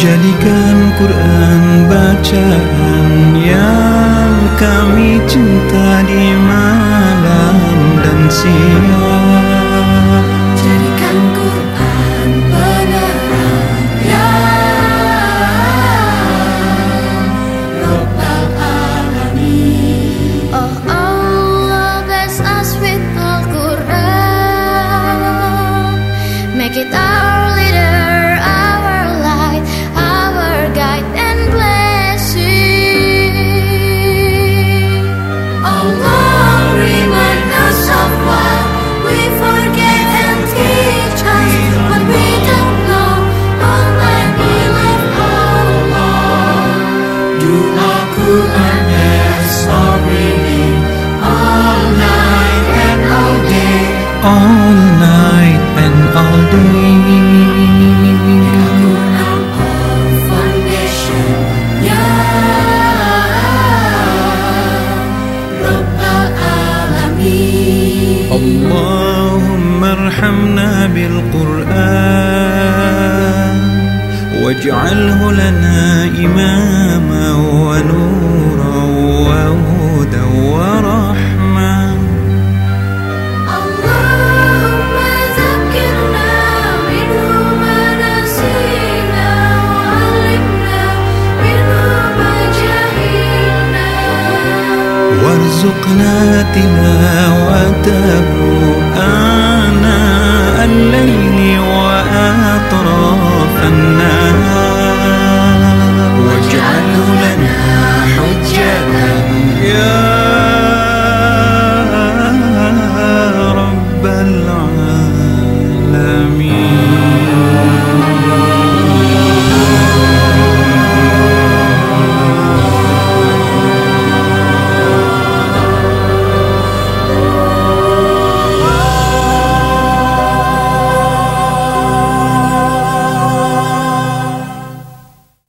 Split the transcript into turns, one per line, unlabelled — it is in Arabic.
Jadikan Quran bacaan yang kami cinta.
all night and all day.
اللهم ارحمنا بالقرآن واجعله لنا إماما ونورا. ارزقنا تلاوته آناء الليل وأطراف النهار. واجعله لنا حجة. يا